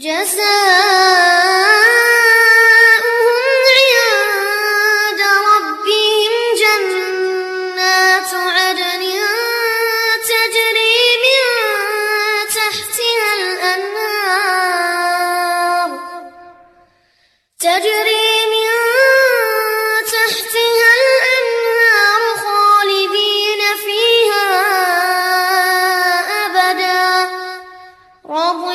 جزاؤهم عند ربهم جنات عدن تجري من تحتها الأنهار. تجري رضى